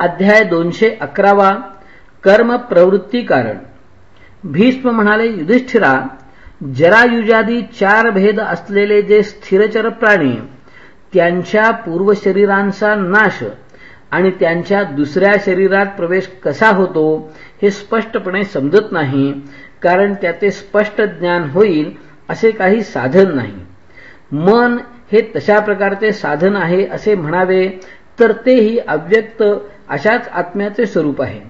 अध्याय दोनशे अकरावा कर्म प्रवृत्ती कारण. भीष्म म्हणाले युधिष्ठिरा जरायुजादी चार भेद असलेले जे स्थिरचर प्राणी त्यांच्या पूर्व शरीरांचा नाश आणि त्यांच्या दुसऱ्या शरीरात प्रवेश कसा होतो हे स्पष्टपणे समजत नाही कारण त्याचे स्पष्ट ज्ञान होईल असे काही साधन नाही. मन हे तशा प्रकारचे साधन आहे असे म्हणावे तर तेही अव्यक्त अशाच आत्म्याचे स्वरूप आहे.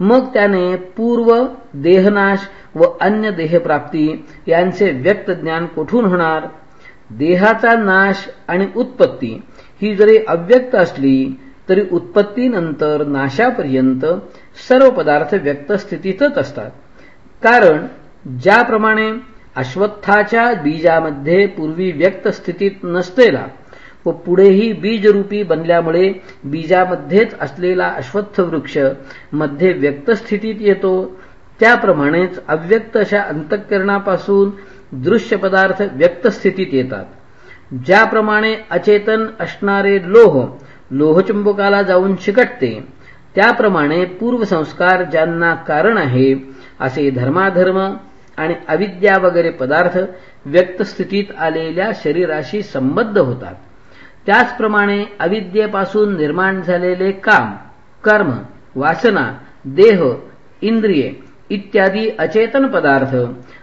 मग त्याने पूर्व देहनाश व अन्य देहप्राप्ती यांचे व्यक्त ज्ञान कोठून होणार? देहाचा नाश आणि उत्पत्ती ही जरी अव्यक्त असली तरी उत्पत्तीनंतर नाशापर्यंत सर्व पदार्थ व्यक्त स्थितीतच असतात. कारण ज्याप्रमाणे अश्वत्थाच्या बीजामध्ये पूर्वी व्यक्त स्थितीत नसलेला व पुढेही बीजरूपी बनल्यामुळे बीजामध्येच असलेला अश्वत्थ वृक्षमध्ये व्यक्त स्थितीत येतो. त्याप्रमाणेच अव्यक्त अशा अंतःकरणापासून दृश्य पदार्थ व्यक्त स्थितीत येतात. ज्याप्रमाणे अचेतन असणारे लोह लोहचुंबकाला जाऊन शिकटते त्याप्रमाणे पूर्वसंस्कार ज्यांना कारण आहे असे धर्माधर्म आणि अविद्या वगैरे पदार्थ व्यक्त स्थितीत आलेल्या शरीराशी संबद्ध होतात. त्याचप्रमाणे अविद्येपासून निर्माण झालेले काम कर्म वासना देह इंद्रिये इत्यादी अचेतन पदार्थ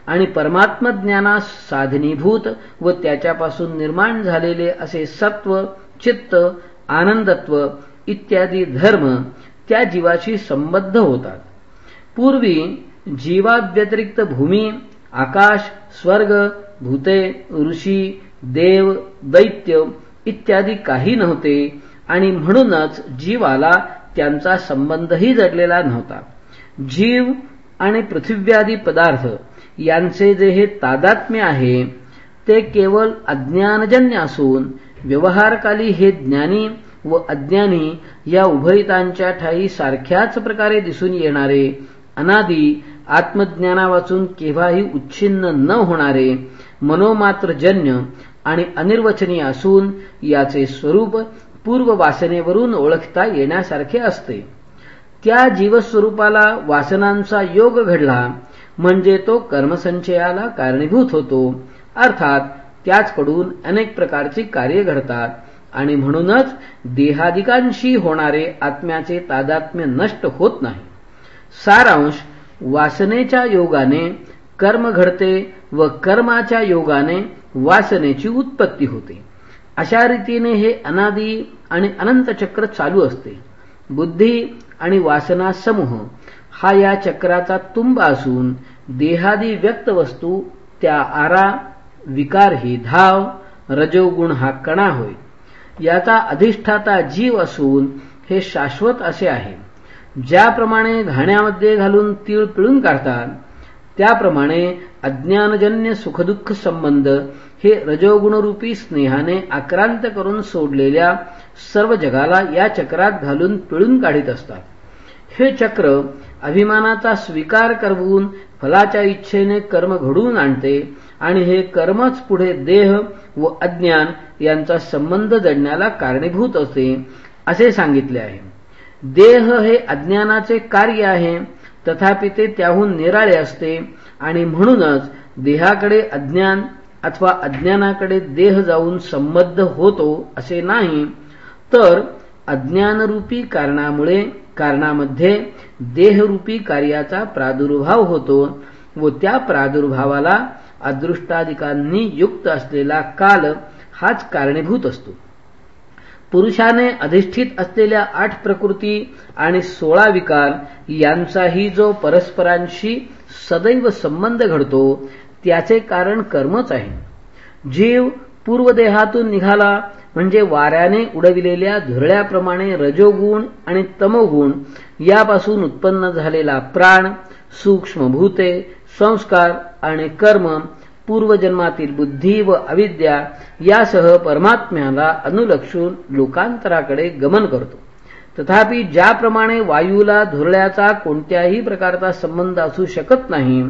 आणि परमात्मज्ञानास साधनीभूत व त्याच्यापासून निर्माण झालेले असे सत्व चित्त आनंदत्व इत्यादी धर्म त्या जीवाशी संबद्ध होतात. पूर्वी जीवाव्यतिरिक्त भूमी आकाश स्वर्ग भूते ऋषी देव दैत्य इत्यादी काही नव्हते आणि म्हणूनच जीवाला त्यांचा संबंधही जडलेला नव्हता. जीव आणि पृथिव्यादी पदार्थ यांचे जे हे तादात्म्य आहे ते केवळ अज्ञानजन्य असून व्यवहारकाली हे ज्ञानी व अज्ञानी या उभयतांच्या ठाई सारख्याच प्रकारे दिसून येणारे अनादी आत्मज्ञानावाचून केव्हाही उच्छिन्न न होणारे मनोमात्रजन्य आणि अनिर्वचनीय असून याचे स्वरूप पूर्व वासनेवरून ओळखता येण्यासारखे असते. त्या जीवस्वरूपाला वासनांचा योग घडला म्हणजे तो कर्मसंचयाला कारणीभूत होतो. अर्थात त्याचकडून अनेक प्रकारची कार्य घडतात आणि म्हणूनच देहादिकांशी होणारे आत्म्याचे तादात्म्य नष्ट होत नाही. सारांश वासनेच्या योगाने कर्म घडते व कर्माच्या योगाने वासनेची उत्पत्ती होते. अशा रीतीने हे अनादी आणि अनंत चक्र चालू असते. बुद्धी आणि वासना समूह हा या चक्राचा तुंब असून देहादी व्यक्त वस्तू त्या आरा विकार ही धाव रजोगुण हा कणा होय. याचा अधिष्ठाता जीव असून हे शाश्वत असे आहे. ज्याप्रमाणे घाण्यामध्ये घालून तीळ पिळून काढतात त्याप्रमाणे अज्ञानजन्य सुखदुःख संबंध हे रजोगुणरूपी स्नेहाने आक्रांत करून सोडलेल्या सर्व जगाला या चक्रात घालून पिळून काढीत असतात. हे चक्र अभिमानाचा स्वीकार करवून फलाच्या इच्छेने कर्म घडवून आणते आणि हे कर्मच पुढे देह व अज्ञान यांचा संबंध जडण्याला कारणीभूत असते असे सांगितले आहे. देह हे अज्ञानाचे कार्य आहे. तथापि ते त्याहून निराळे असते आणि म्हणूनच देहाकडे अज्ञान अथवा अज्ञानाकडे देह जाऊन संबद्ध होतो असे नाही. तर अज्ञानरूपी कारणामुळे कारणामध्ये देहरूपी कार्याचा प्रादुर्भाव होतो व त्या प्रादुर्भावाला अदृष्टाधिकांनी युक्त असलेला काल हाच कारणीभूत असतो. पुरुषाने अधिष्ठित असलेल्या आठ प्रकृती आणि सोळा विकार यांचाही जो परस्परांशी सदैव संबंध घडतो त्याचे कारण कर्मच आहे. जीव पूर्वदेहातून निघाला म्हणजे वाऱ्याने उडविलेल्या धुरळ्याप्रमाणे रजोगुण आणि तमोगुण यापासून उत्पन्न झालेला प्राण सूक्ष्मभूते संस्कार आणि कर्म पूर्वजन्मातील बुद्धी व अविद्या यासह परमात्म्याला अनुलक्षून लोकांतराकडे गमन करतो. तथापि ज्याप्रमाणे वायूला धुरळ्याचा कोणत्याही प्रकारचा संबंध असू शकत नाही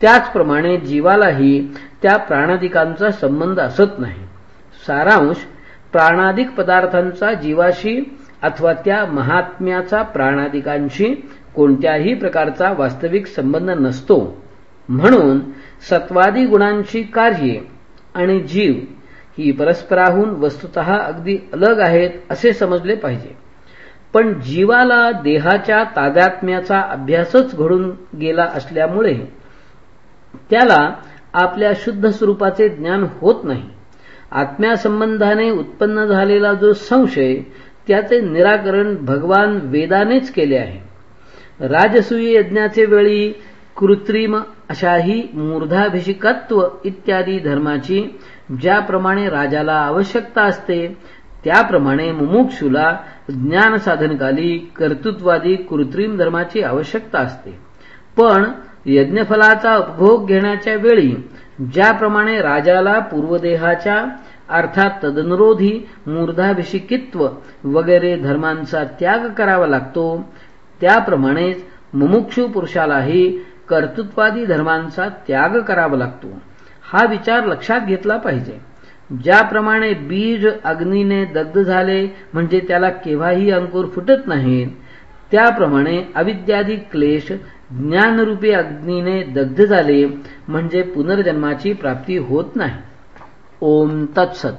त्याचप्रमाणे जीवालाही त्या प्राणादिकांचा संबंध असत नाही. सारांश प्राणादिक पदार्थांचा जीवाशी अथवा त्या महात्म्याचा प्राणादिकांशी कोणत्याही प्रकारचा वास्तविक संबंध नसतो. म्हणून सत्वादी गुणांची कार्ये आणि जीव ही परस्पराहून वस्तुत अगदी अलग आहेत असे समजले पाहिजे. पण जीवाला देहाच्या तादात्म्याचा अभ्यासच घडून गेला असल्यामुळे त्याला आपल्या शुद्ध स्वरूपाचे ज्ञान होत नाही. आत्म्यासंबंधाने उत्पन्न झालेला जो संशय त्याचे निराकरण भगवान वेदानेच केले आहे. राजसूय यज्ञाचे वेळी कृत्रिम अशाही मूर्धाभिषिकत्व इत्यादी धर्माची ज्याप्रमाणे राजाला आवश्यकता असते त्याप्रमाणे मुमुक्षुला ज्ञान साधनकाली कर्तृत्वादी कृत्रिम धर्माची आवश्यकता असते. पण यज्ञफलाचा उपभोग घेण्याच्या वेळी ज्याप्रमाणे राजाला पूर्वदेहाच्या अर्थात तदनुरोधी मूर्धाभिषिकित्व वगैरे धर्मांचा त्याग करावा लागतो त्याप्रमाणेच मुमुक्षू पुरुषालाही कर्तृत्वादी धर्मांचा त्याग करावा लागतो. हा विचार लक्षात घेतला पाहिजे. ज्याप्रमाणे बीज अग्नीने दग्ध झाले म्हणजे त्याला केव्हाही अंकुर फुटत नाहीत त्याप्रमाणे अविद्यादी क्लेश ज्ञानरूपी अग्नीने दग्ध झाले म्हणजे पुनर्जन्माची प्राप्ती होत नाही. ओम तत्सत.